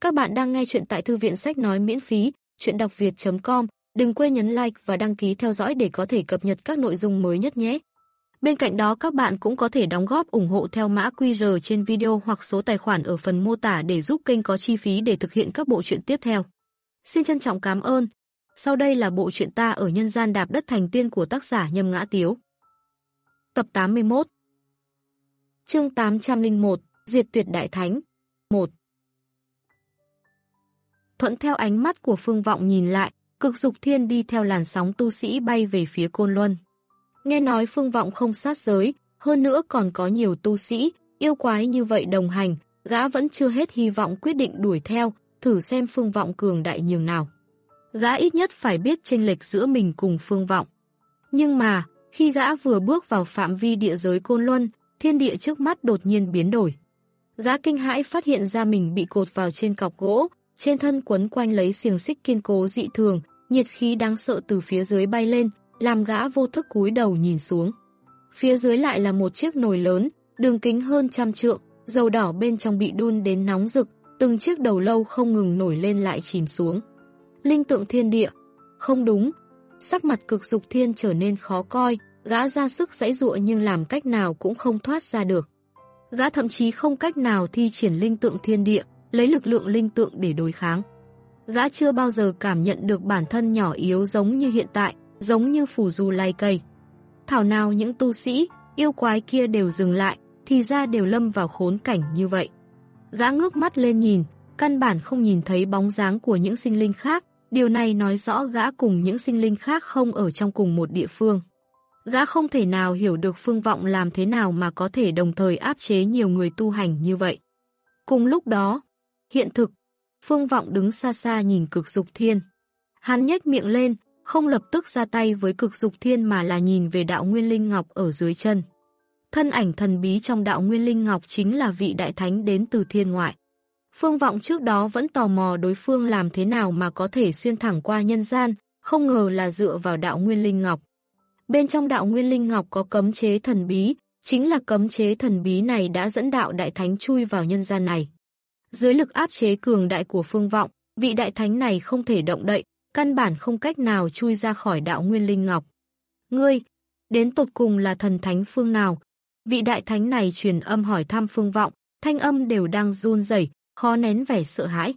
Các bạn đang nghe chuyện tại thư viện sách nói miễn phí, chuyện đọc việt.com. Đừng quên nhấn like và đăng ký theo dõi để có thể cập nhật các nội dung mới nhất nhé. Bên cạnh đó các bạn cũng có thể đóng góp ủng hộ theo mã QR trên video hoặc số tài khoản ở phần mô tả để giúp kênh có chi phí để thực hiện các bộ truyện tiếp theo. Xin trân trọng cảm ơn. Sau đây là bộ truyện ta ở nhân gian đạp đất thành tiên của tác giả Nhâm Ngã Tiếu. Tập 81 Chương 801 Diệt tuyệt đại thánh 1 Thuận theo ánh mắt của Phương Vọng nhìn lại, cực dục thiên đi theo làn sóng tu sĩ bay về phía Côn Luân. Nghe nói Phương Vọng không sát giới, hơn nữa còn có nhiều tu sĩ, yêu quái như vậy đồng hành, gã vẫn chưa hết hy vọng quyết định đuổi theo, thử xem Phương Vọng cường đại nhường nào. Gã ít nhất phải biết chênh lệch giữa mình cùng Phương Vọng. Nhưng mà, khi gã vừa bước vào phạm vi địa giới Côn Luân, thiên địa trước mắt đột nhiên biến đổi. Gã kinh hãi phát hiện ra mình bị cột vào trên cọc gỗ, trên thân quấn quanh lấy xiềng xích kiên cố dị thường, nhiệt khí đáng sợ từ phía dưới bay lên, làm gã vô thức cúi đầu nhìn xuống. Phía dưới lại là một chiếc nồi lớn, đường kính hơn trăm trượng, dầu đỏ bên trong bị đun đến nóng rực, từng chiếc đầu lâu không ngừng nổi lên lại chìm xuống. Linh tượng thiên địa, không đúng, sắc mặt cực dục thiên trở nên khó coi, gã ra sức giãy dụa nhưng làm cách nào cũng không thoát ra được. Gã thậm chí không cách nào thi triển linh tượng thiên địa, lấy lực lượng linh tượng để đối kháng. Gã chưa bao giờ cảm nhận được bản thân nhỏ yếu giống như hiện tại, giống như phủ du lay cây. Thảo nào những tu sĩ, yêu quái kia đều dừng lại, thì ra đều lâm vào khốn cảnh như vậy. Gã ngước mắt lên nhìn, căn bản không nhìn thấy bóng dáng của những sinh linh khác, điều này nói rõ gã cùng những sinh linh khác không ở trong cùng một địa phương. Gã không thể nào hiểu được phương vọng làm thế nào mà có thể đồng thời áp chế nhiều người tu hành như vậy. Cùng lúc đó, hiện thực, phương vọng đứng xa xa nhìn cực dục thiên. Hắn nhếch miệng lên, không lập tức ra tay với cực dục thiên mà là nhìn về đạo Nguyên Linh Ngọc ở dưới chân. Thân ảnh thần bí trong đạo Nguyên Linh Ngọc chính là vị đại thánh đến từ thiên ngoại. Phương Vọng trước đó vẫn tò mò đối phương làm thế nào mà có thể xuyên thẳng qua nhân gian, không ngờ là dựa vào đạo Nguyên Linh Ngọc. Bên trong đạo Nguyên Linh Ngọc có cấm chế thần bí, chính là cấm chế thần bí này đã dẫn đạo đại thánh chui vào nhân gian này. Dưới lực áp chế cường đại của phương vọng, vị đại thánh này không thể động đậy, căn bản không cách nào chui ra khỏi đạo Nguyên Linh Ngọc. Ngươi, đến tột cùng là thần thánh phương nào? Vị đại thánh này truyền âm hỏi thăm phương vọng, thanh âm đều đang run rẩy, khó nén vẻ sợ hãi.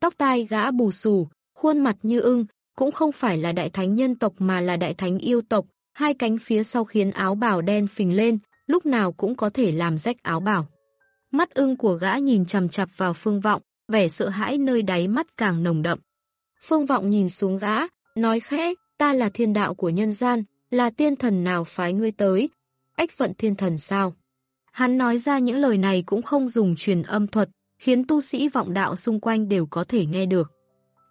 Tóc tai gã bù xù, khuôn mặt như ưng, cũng không phải là đại thánh nhân tộc mà là đại thánh yêu tộc, hai cánh phía sau khiến áo bào đen phình lên, lúc nào cũng có thể làm rách áo bào. Mắt ưng của gã nhìn chằm chặp vào phương vọng, vẻ sợ hãi nơi đáy mắt càng nồng đậm. Phương vọng nhìn xuống gã, nói khẽ, ta là thiên đạo của nhân gian, là tiên thần nào phái ngươi tới? Ách vận thiên thần sao? Hắn nói ra những lời này cũng không dùng truyền âm thuật, khiến tu sĩ vọng đạo xung quanh đều có thể nghe được.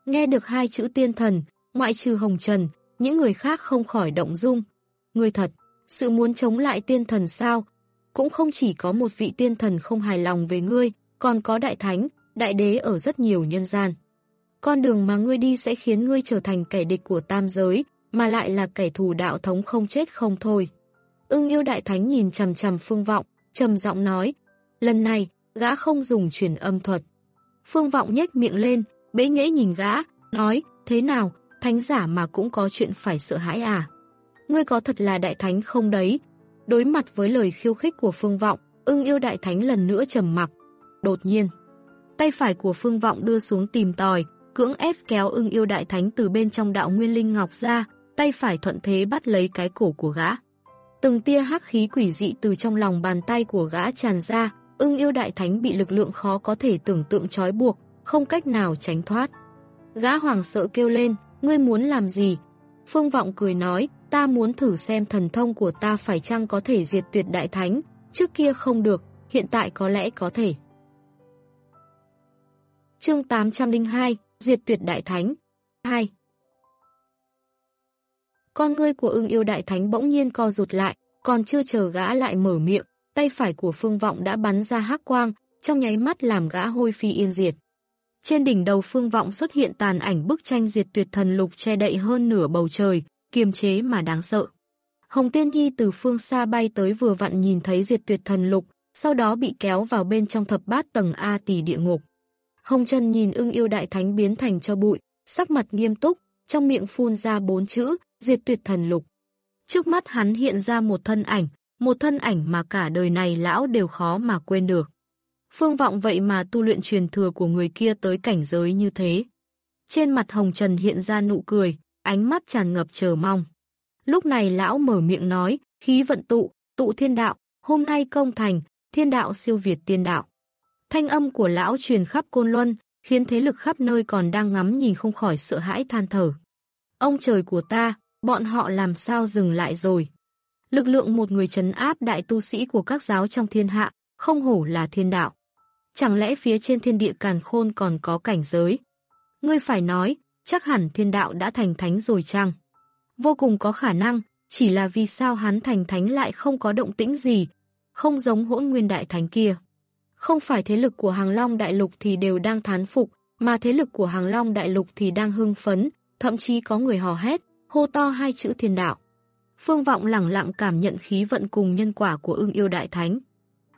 Nghe được hai chữ tiên thần, ngoại trừ hồng trần, những người khác không khỏi động dung. Người thật, sự muốn chống lại tiên thần sao? Cũng không chỉ có một vị tiên thần không hài lòng về ngươi, còn có đại thánh, đại đế ở rất nhiều nhân gian. Con đường mà ngươi đi sẽ khiến ngươi trở thành kẻ địch của tam giới, mà lại là kẻ thù đạo thống không chết không thôi. Ưng yêu đại thánh nhìn chầm chầm phương vọng, trầm giọng nói, lần này, gã không dùng truyền âm thuật. Phương vọng nhếch miệng lên, bế nghẽ nhìn gã, nói, thế nào, thánh giả mà cũng có chuyện phải sợ hãi à? Ngươi có thật là đại thánh không đấy? Đối mặt với lời khiêu khích của Phương Vọng, ưng yêu đại thánh lần nữa trầm mặc. Đột nhiên, tay phải của Phương Vọng đưa xuống tìm tòi, cưỡng ép kéo ưng yêu đại thánh từ bên trong đạo Nguyên Linh Ngọc ra, tay phải thuận thế bắt lấy cái cổ của gã. Từng tia hắc khí quỷ dị từ trong lòng bàn tay của gã tràn ra, ưng yêu đại thánh bị lực lượng khó có thể tưởng tượng trói buộc, không cách nào tránh thoát. Gã hoàng sợ kêu lên, ngươi muốn làm gì? Phương Vọng cười nói, ta muốn thử xem thần thông của ta phải chăng có thể diệt tuyệt đại thánh, trước kia không được, hiện tại có lẽ có thể. Chương 802, Diệt tuyệt đại thánh 2 Con ngươi của ưng yêu đại thánh bỗng nhiên co rụt lại, còn chưa chờ gã lại mở miệng, tay phải của phương vọng đã bắn ra hắc quang, trong nháy mắt làm gã hôi phi yên diệt. Trên đỉnh đầu phương vọng xuất hiện tàn ảnh bức tranh diệt tuyệt thần lục che đậy hơn nửa bầu trời, kiềm chế mà đáng sợ. Hồng Tiên Nhi từ phương xa bay tới vừa vặn nhìn thấy diệt tuyệt thần lục, sau đó bị kéo vào bên trong thập bát tầng A tỷ địa ngục. Hồng Trần nhìn ưng yêu đại thánh biến thành cho bụi, sắc mặt nghiêm túc, trong miệng phun ra bốn chữ, diệt tuyệt thần lục. Trước mắt hắn hiện ra một thân ảnh, một thân ảnh mà cả đời này lão đều khó mà quên được. Phương vọng vậy mà tu luyện truyền thừa của người kia tới cảnh giới như thế. Trên mặt Hồng Trần hiện ra nụ cười, ánh mắt tràn ngập chờ mong. Lúc này lão mở miệng nói, khí vận tụ, tụ thiên đạo, hôm nay công thành, thiên đạo siêu việt tiên đạo. Thanh âm của lão truyền khắp Côn Luân, khiến thế lực khắp nơi còn đang ngắm nhìn không khỏi sợ hãi than thở. Ông trời của ta, bọn họ làm sao dừng lại rồi? Lực lượng một người trấn áp đại tu sĩ của các giáo trong thiên hạ, không hổ là thiên đạo. Chẳng lẽ phía trên thiên địa càn khôn còn có cảnh giới? Ngươi phải nói, chắc hẳn thiên đạo đã thành thánh rồi chăng? Vô cùng có khả năng, chỉ là vì sao hắn thành thánh lại không có động tĩnh gì, không giống hỗn nguyên đại thánh kia. Không phải thế lực của Hàng Long Đại Lục thì đều đang thán phục, mà thế lực của Hàng Long Đại Lục thì đang hưng phấn, thậm chí có người hò hét, hô to hai chữ thiên đạo. Phương Vọng lẳng lặng cảm nhận khí vận cùng nhân quả của ưng yêu đại thánh.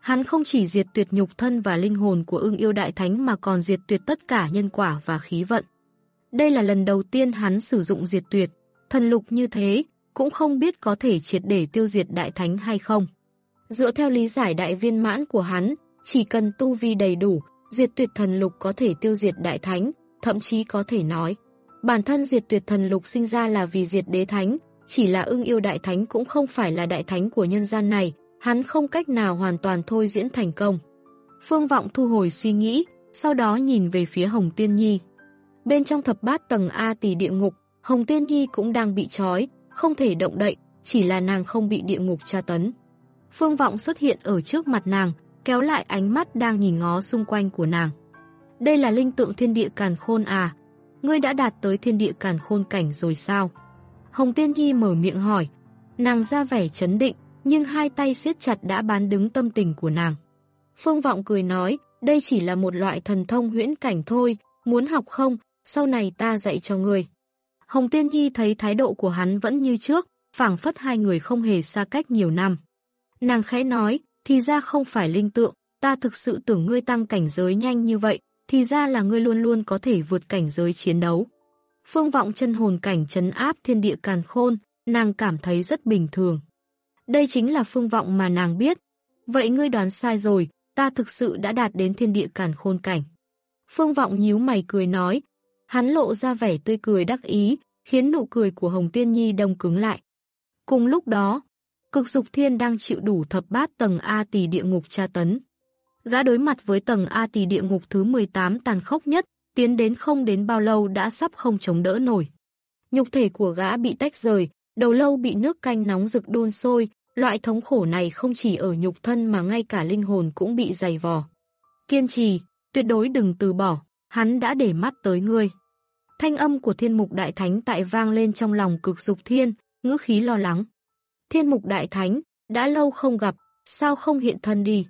Hắn không chỉ diệt tuyệt nhục thân và linh hồn của ưng yêu đại thánh mà còn diệt tuyệt tất cả nhân quả và khí vận. Đây là lần đầu tiên hắn sử dụng diệt tuyệt, thần lục như thế, cũng không biết có thể triệt để tiêu diệt đại thánh hay không. Dựa theo lý giải đại viên mãn của hắn, chỉ cần tu vi đầy đủ, diệt tuyệt thần lục có thể tiêu diệt đại thánh, thậm chí có thể nói. Bản thân diệt tuyệt thần lục sinh ra là vì diệt đế thánh, chỉ là ưng yêu đại thánh cũng không phải là đại thánh của nhân gian này, hắn không cách nào hoàn toàn thôi diễn thành công. Phương Vọng thu hồi suy nghĩ, sau đó nhìn về phía Hồng Tiên Nhi. Bên trong thập bát tầng A tỷ địa ngục, Hồng Tiên Nhi cũng đang bị trói, không thể động đậy, chỉ là nàng không bị địa ngục tra tấn. Phương Vọng xuất hiện ở trước mặt nàng, kéo lại ánh mắt đang nhìn ngó xung quanh của nàng. Đây là linh tượng thiên địa càn khôn à? Ngươi đã đạt tới thiên địa càn khôn cảnh rồi sao? Hồng Tiên Nhi mở miệng hỏi. Nàng ra vẻ chấn định, nhưng hai tay siết chặt đã bán đứng tâm tình của nàng. Phương Vọng cười nói, đây chỉ là một loại thần thông huyễn cảnh thôi, muốn học không, sau này ta dạy cho người. Hồng Tiên Nhi thấy thái độ của hắn vẫn như trước, phảng phất hai người không hề xa cách nhiều năm. Nàng khẽ nói, thì ra không phải linh tượng, ta thực sự tưởng ngươi tăng cảnh giới nhanh như vậy, thì ra là ngươi luôn luôn có thể vượt cảnh giới chiến đấu. Phương vọng chân hồn cảnh chấn áp thiên địa càn khôn, nàng cảm thấy rất bình thường. Đây chính là phương vọng mà nàng biết. Vậy ngươi đoán sai rồi, ta thực sự đã đạt đến thiên địa càn khôn cảnh. Phương vọng nhíu mày cười nói, hắn lộ ra vẻ tươi cười đắc ý, khiến nụ cười của Hồng Tiên Nhi đông cứng lại. Cùng lúc đó, cực dục thiên đang chịu đủ thập bát tầng A tỷ địa ngục tra tấn. Gã đối mặt với tầng A tỷ địa ngục thứ 18 tàn khốc nhất, tiến đến không đến bao lâu đã sắp không chống đỡ nổi. Nhục thể của gã bị tách rời, đầu lâu bị nước canh nóng rực đun sôi, loại thống khổ này không chỉ ở nhục thân mà ngay cả linh hồn cũng bị dày vò. Kiên trì, tuyệt đối đừng từ bỏ, hắn đã để mắt tới ngươi. Thanh âm của thiên mục đại thánh tại vang lên trong lòng cực dục thiên, ngữ khí lo lắng. Thiên mục đại thánh, đã lâu không gặp, sao không hiện thân đi?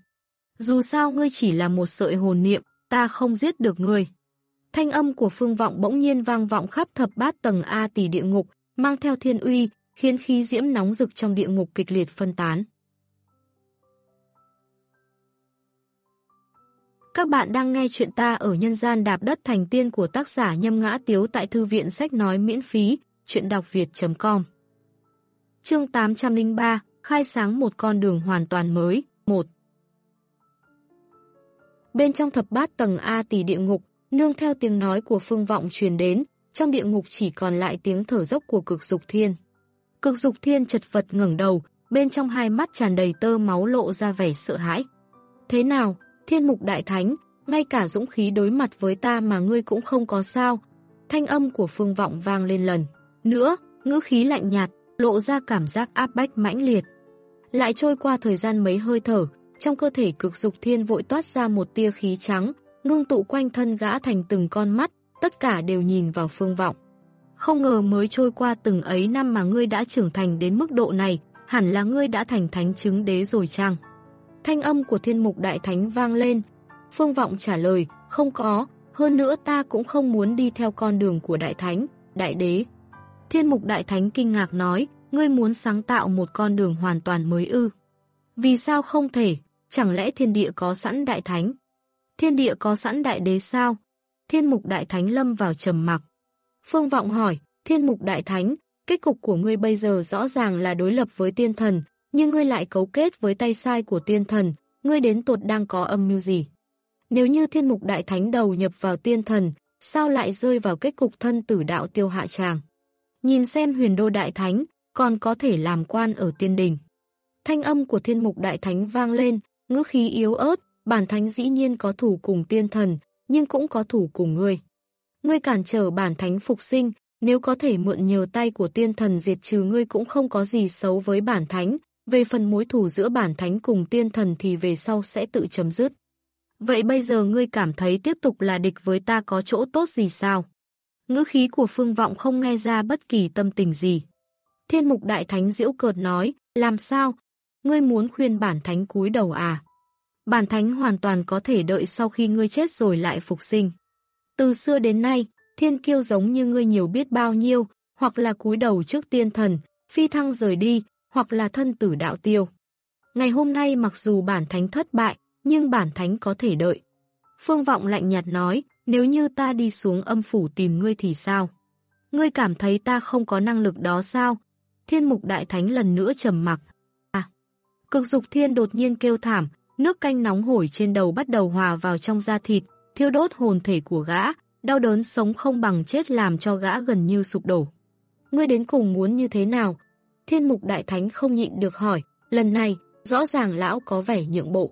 Dù sao ngươi chỉ là một sợi hồn niệm, ta không giết được ngươi. Thanh âm của phương vọng bỗng nhiên vang vọng khắp thập bát tầng A tỷ địa ngục, mang theo thiên uy, khiến khí diễm nóng rực trong địa ngục kịch liệt phân tán. Các bạn đang nghe chuyện ta ở nhân gian đạp đất thành tiên của tác giả Nhâm Ngã Tiếu tại Thư viện Sách Nói miễn phí, chuyện đọc việt.com Chương 803, khai sáng một con đường hoàn toàn mới, 1 Bên trong thập bát tầng A tỷ địa ngục, nương theo tiếng nói của phương vọng truyền đến, trong địa ngục chỉ còn lại tiếng thở dốc của cực dục thiên. Cực dục thiên chật vật ngẩng đầu, bên trong hai mắt tràn đầy tơ máu lộ ra vẻ sợ hãi. Thế nào, thiên mục đại thánh, ngay cả dũng khí đối mặt với ta mà ngươi cũng không có sao. Thanh âm của phương vọng vang lên lần. Nữa, ngữ khí lạnh nhạt, lộ ra cảm giác áp bách mãnh liệt. Lại trôi qua thời gian mấy hơi thở, trong cơ thể cực dục thiên vội toát ra một tia khí trắng, ngưng tụ quanh thân gã thành từng con mắt, tất cả đều nhìn vào phương vọng. Không ngờ mới trôi qua từng ấy năm mà ngươi đã trưởng thành đến mức độ này, hẳn là ngươi đã thành thánh chứng đế rồi chăng? Thanh âm của thiên mục đại thánh vang lên. Phương vọng trả lời, không có, hơn nữa ta cũng không muốn đi theo con đường của đại thánh, đại đế. Thiên mục đại thánh kinh ngạc nói, ngươi muốn sáng tạo một con đường hoàn toàn mới ư. Vì sao không thể, chẳng lẽ thiên địa có sẵn đại thánh? Thiên địa có sẵn đại đế sao? Thiên Mục Đại Thánh lâm vào trầm mặc. Phương Vọng hỏi, Thiên Mục Đại Thánh, kết cục của ngươi bây giờ rõ ràng là đối lập với tiên thần, nhưng ngươi lại cấu kết với tay sai của tiên thần, ngươi đến tột đang có âm mưu gì? Nếu như Thiên Mục Đại Thánh đầu nhập vào tiên thần, sao lại rơi vào kết cục thân tử đạo tiêu hạ tràng? Nhìn xem huyền đô đại thánh, còn có thể làm quan ở tiên đình. Thanh âm của thiên mục đại thánh vang lên, ngữ khí yếu ớt, bản thánh dĩ nhiên có thủ cùng tiên thần, nhưng cũng có thủ cùng ngươi. Ngươi cản trở bản thánh phục sinh, nếu có thể mượn nhờ tay của tiên thần diệt trừ ngươi cũng không có gì xấu với bản thánh, về phần mối thù giữa bản thánh cùng tiên thần thì về sau sẽ tự chấm dứt. Vậy bây giờ ngươi cảm thấy tiếp tục là địch với ta có chỗ tốt gì sao? Ngữ khí của phương vọng không nghe ra bất kỳ tâm tình gì. Thiên mục đại thánh diễu cợt nói, làm sao? Ngươi muốn khuyên bản thánh cúi đầu à? Bản thánh hoàn toàn có thể đợi sau khi ngươi chết rồi lại phục sinh. Từ xưa đến nay, thiên kiêu giống như ngươi nhiều biết bao nhiêu, hoặc là cúi đầu trước tiên thần, phi thăng rời đi, hoặc là thân tử đạo tiêu. Ngày hôm nay mặc dù bản thánh thất bại, nhưng bản thánh có thể đợi. Phương Vọng lạnh nhạt nói, nếu như ta đi xuống âm phủ tìm ngươi thì sao? Ngươi cảm thấy ta không có năng lực đó sao? Thiên mục đại thánh lần nữa trầm mặc. À, cực dục thiên đột nhiên kêu thảm, nước canh nóng hổi trên đầu bắt đầu hòa vào trong da thịt, thiêu đốt hồn thể của gã, đau đớn sống không bằng chết làm cho gã gần như sụp đổ. Ngươi đến cùng muốn như thế nào? Thiên mục đại thánh không nhịn được hỏi, lần này, rõ ràng lão có vẻ nhượng bộ.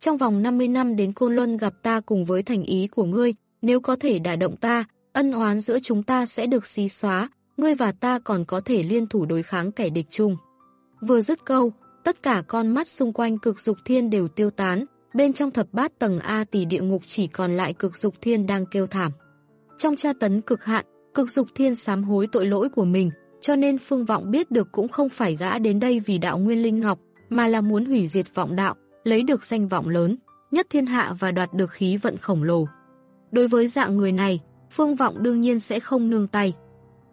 Trong vòng 50 năm đến Côn Luân gặp ta cùng với thành ý của ngươi, nếu có thể đả động ta, ân oán giữa chúng ta sẽ được xí xóa, ngươi và ta còn có thể liên thủ đối kháng kẻ địch chung. Vừa dứt câu, tất cả con mắt xung quanh cực dục thiên đều tiêu tán, bên trong thập bát tầng A tỷ địa ngục chỉ còn lại cực dục thiên đang kêu thảm. Trong tra tấn cực hạn, cực dục thiên sám hối tội lỗi của mình, cho nên phương vọng biết được cũng không phải gã đến đây vì đạo nguyên linh ngọc, mà là muốn hủy diệt vọng đạo, lấy được danh vọng lớn, nhất thiên hạ và đoạt được khí vận khổng lồ. Đối với dạng người này, phương vọng đương nhiên sẽ không nương tay.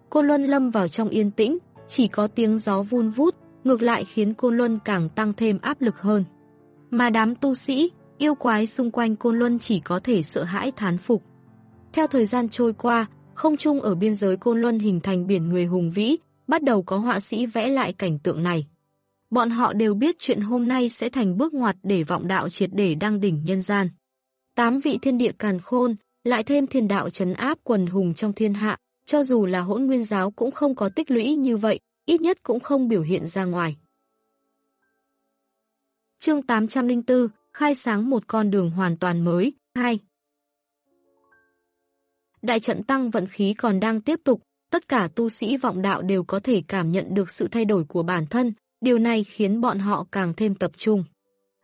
Cô Luân lâm vào trong yên tĩnh, chỉ có tiếng gió vun vút, ngược lại khiến cô Luân càng tăng thêm áp lực hơn. Mà đám tu sĩ, yêu quái xung quanh Côn Luân chỉ có thể sợ hãi thán phục. Theo thời gian trôi qua, không chung ở biên giới Côn Luân hình thành biển người hùng vĩ, bắt đầu có họa sĩ vẽ lại cảnh tượng này. Bọn họ đều biết chuyện hôm nay sẽ thành bước ngoặt để vọng đạo triệt để đăng đỉnh nhân gian. Tám vị thiên địa càn khôn, lại thêm thiên đạo trấn áp quần hùng trong thiên hạ, cho dù là hỗn nguyên giáo cũng không có tích lũy như vậy, ít nhất cũng không biểu hiện ra ngoài. Chương 804, khai sáng một con đường hoàn toàn mới, 2 Đại trận tăng vận khí còn đang tiếp tục, tất cả tu sĩ vọng đạo đều có thể cảm nhận được sự thay đổi của bản thân, điều này khiến bọn họ càng thêm tập trung.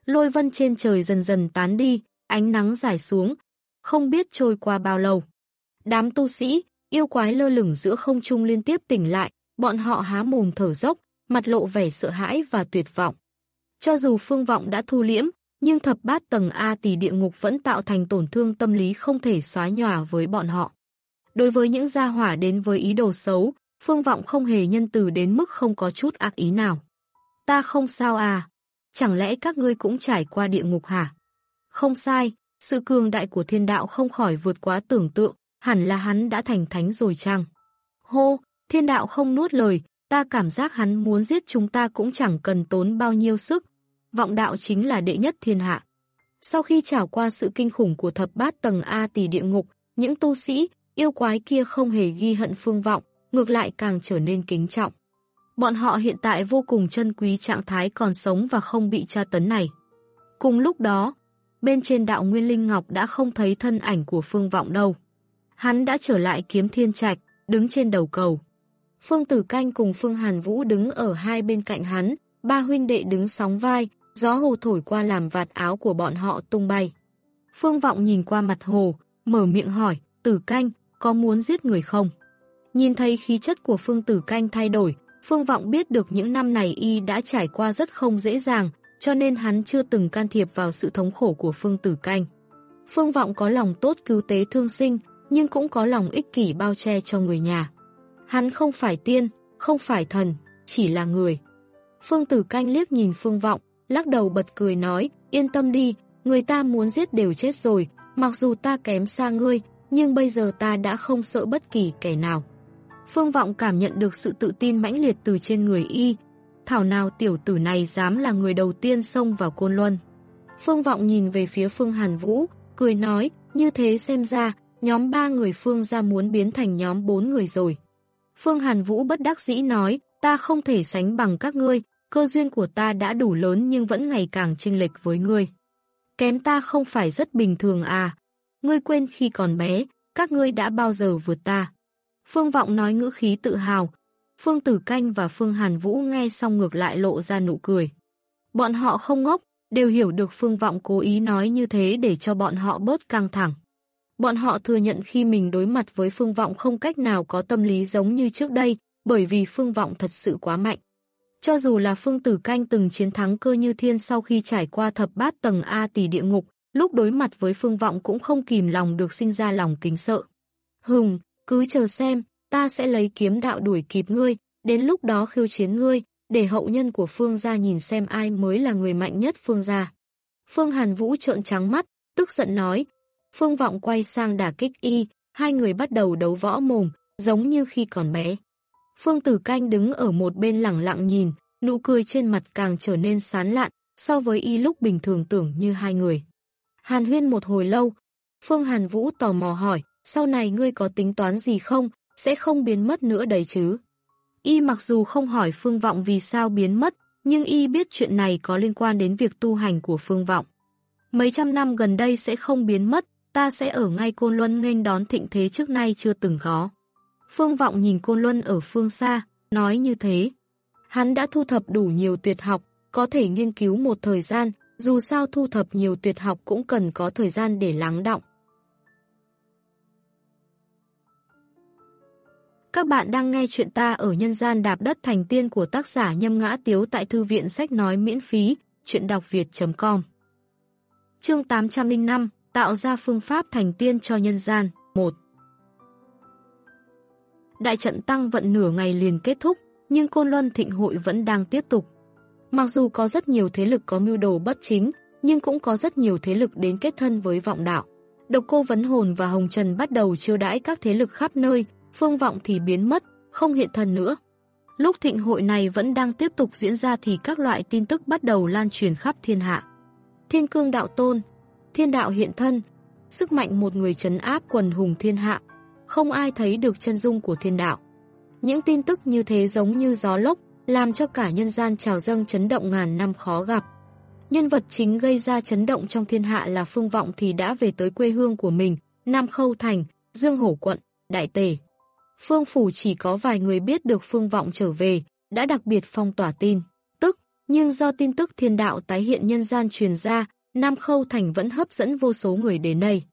Lôi vân trên trời dần dần tán đi, ánh nắng rải xuống, không biết trôi qua bao lâu. Đám tu sĩ, yêu quái lơ lửng giữa không trung liên tiếp tỉnh lại, bọn họ há mồm thở dốc, mặt lộ vẻ sợ hãi và tuyệt vọng. Cho dù phương vọng đã thu liễm, nhưng thập bát tầng A tỷ địa ngục vẫn tạo thành tổn thương tâm lý không thể xóa nhòa với bọn họ. Đối với những gia hỏa đến với ý đồ xấu, phương vọng không hề nhân từ đến mức không có chút ác ý nào. Ta không sao à? Chẳng lẽ các ngươi cũng trải qua địa ngục hả? Không sai, sự cường đại của thiên đạo không khỏi vượt quá tưởng tượng, hẳn là hắn đã thành thánh rồi chăng? Hô, thiên đạo không nuốt lời, ta cảm giác hắn muốn giết chúng ta cũng chẳng cần tốn bao nhiêu sức. Vọng đạo chính là đệ nhất thiên hạ. Sau khi trải qua sự kinh khủng của thập bát tầng A tỷ địa ngục, những tu sĩ, yêu quái kia không hề ghi hận phương vọng, ngược lại càng trở nên kính trọng. Bọn họ hiện tại vô cùng chân quý trạng thái còn sống và không bị tra tấn này. Cùng lúc đó, bên trên đạo Nguyên Linh Ngọc đã không thấy thân ảnh của Phương Vọng đâu. Hắn đã trở lại kiếm thiên trạch, đứng trên đầu cầu. Phương Tử Canh cùng Phương Hàn Vũ đứng ở hai bên cạnh hắn, ba huynh đệ đứng sóng vai, gió hồ thổi qua làm vạt áo của bọn họ tung bay. Phương Vọng nhìn qua mặt hồ, mở miệng hỏi, Tử Canh, có muốn giết người không? Nhìn thấy khí chất của Phương Tử Canh thay đổi, Phương Vọng biết được những năm này y đã trải qua rất không dễ dàng, cho nên hắn chưa từng can thiệp vào sự thống khổ của Phương Tử Canh. Phương Vọng có lòng tốt cứu tế thương sinh, nhưng cũng có lòng ích kỷ bao che cho người nhà. Hắn không phải tiên, không phải thần, chỉ là người. Phương Tử Canh liếc nhìn Phương Vọng, lắc đầu bật cười nói, yên tâm đi, người ta muốn giết đều chết rồi, mặc dù ta kém xa ngươi, nhưng bây giờ ta đã không sợ bất kỳ kẻ nào. Phương Vọng cảm nhận được sự tự tin mãnh liệt từ trên người y. Thảo nào tiểu tử này dám là người đầu tiên xông vào Côn Luân. Phương Vọng nhìn về phía Phương Hàn Vũ, cười nói, như thế xem ra, nhóm ba người Phương ra muốn biến thành nhóm bốn người rồi. Phương Hàn Vũ bất đắc dĩ nói, ta không thể sánh bằng các ngươi, cơ duyên của ta đã đủ lớn nhưng vẫn ngày càng chênh lệch với ngươi. Kém ta không phải rất bình thường à, ngươi quên khi còn bé, các ngươi đã bao giờ vượt ta. Phương Vọng nói ngữ khí tự hào, Phương Tử Canh và Phương Hàn Vũ nghe xong ngược lại lộ ra nụ cười. Bọn họ không ngốc, đều hiểu được Phương Vọng cố ý nói như thế để cho bọn họ bớt căng thẳng. Bọn họ thừa nhận khi mình đối mặt với Phương Vọng không cách nào có tâm lý giống như trước đây, bởi vì Phương Vọng thật sự quá mạnh. Cho dù là Phương Tử Canh từng chiến thắng cơ như thiên sau khi trải qua thập bát tầng A tỷ địa ngục, lúc đối mặt với Phương Vọng cũng không kìm lòng được sinh ra lòng kính sợ. Hùng, cứ chờ xem, ta sẽ lấy kiếm đạo đuổi kịp ngươi, đến lúc đó khiêu chiến ngươi, để hậu nhân của Phương gia nhìn xem ai mới là người mạnh nhất Phương gia. Phương Hàn Vũ trợn trắng mắt, tức giận nói. Phương Vọng quay sang đả kích y, hai người bắt đầu đấu võ mồm, giống như khi còn bé. Phương Tử Canh đứng ở một bên lặng lặng nhìn, nụ cười trên mặt càng trở nên sán lạn, so với y lúc bình thường tưởng như hai người. Hàn huyên một hồi lâu, Phương Hàn Vũ tò mò hỏi, sau này ngươi có tính toán gì không, sẽ không biến mất nữa đấy chứ. Y mặc dù không hỏi Phương Vọng vì sao biến mất, nhưng Y biết chuyện này có liên quan đến việc tu hành của Phương Vọng. Mấy trăm năm gần đây sẽ không biến mất, ta sẽ ở ngay Côn Luân nghênh đón thịnh thế trước nay chưa từng có. Phương Vọng nhìn Côn Luân ở phương xa, nói như thế. Hắn đã thu thập đủ nhiều tuyệt học, có thể nghiên cứu một thời gian, dù sao thu thập nhiều tuyệt học cũng cần có thời gian để lắng động. Các bạn đang nghe chuyện ta ở nhân gian đạp đất thành tiên của tác giả Nhâm Ngã Tiếu tại Thư viện Sách Nói miễn phí, chuyện đọc việt.com Chương 805 Tạo ra phương pháp thành tiên cho nhân gian 1 Đại trận tăng vận nửa ngày liền kết thúc, nhưng Côn Luân Thịnh Hội vẫn đang tiếp tục. Mặc dù có rất nhiều thế lực có mưu đồ bất chính, nhưng cũng có rất nhiều thế lực đến kết thân với vọng đạo. Độc cô Vấn Hồn và Hồng Trần bắt đầu chiêu đãi các thế lực khắp nơi, phương vọng thì biến mất, không hiện thân nữa. Lúc thịnh hội này vẫn đang tiếp tục diễn ra thì các loại tin tức bắt đầu lan truyền khắp thiên hạ. Thiên cương đạo tôn, thiên đạo hiện thân, sức mạnh một người trấn áp quần hùng thiên hạ, không ai thấy được chân dung của thiên đạo. Những tin tức như thế giống như gió lốc, làm cho cả nhân gian trào dâng chấn động ngàn năm khó gặp. Nhân vật chính gây ra chấn động trong thiên hạ là Phương Vọng thì đã về tới quê hương của mình, Nam Khâu Thành, Dương Hổ Quận, Đại Tề. Phương Phủ chỉ có vài người biết được Phương Vọng trở về, đã đặc biệt phong tỏa tin. Tức, nhưng do tin tức thiên đạo tái hiện nhân gian truyền ra, Nam Khâu Thành vẫn hấp dẫn vô số người đến đây.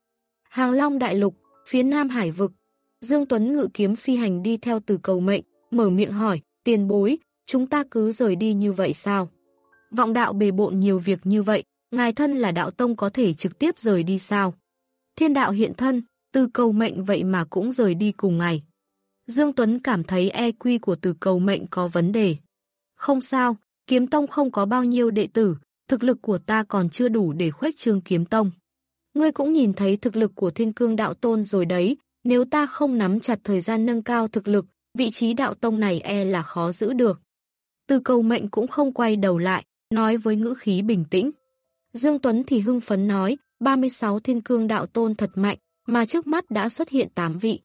Hàng Long Đại Lục, phía Nam Hải Vực, Dương Tuấn ngự kiếm phi hành đi theo từ cầu mệnh, mở miệng hỏi, tiền bối, chúng ta cứ rời đi như vậy sao? Vọng đạo bề bộn nhiều việc như vậy, ngài thân là đạo tông có thể trực tiếp rời đi sao? Thiên đạo hiện thân, từ cầu mệnh vậy mà cũng rời đi cùng ngày. Dương Tuấn cảm thấy EQ của từ cầu mệnh có vấn đề. Không sao, kiếm tông không có bao nhiêu đệ tử, thực lực của ta còn chưa đủ để khuếch trương kiếm tông. Ngươi cũng nhìn thấy thực lực của thiên cương đạo tôn rồi đấy, nếu ta không nắm chặt thời gian nâng cao thực lực, vị trí đạo tông này e là khó giữ được. Từ cầu mệnh cũng không quay đầu lại, nói với ngữ khí bình tĩnh. Dương Tuấn thì hưng phấn nói, 36 thiên cương đạo tôn thật mạnh, mà trước mắt đã xuất hiện 8 vị.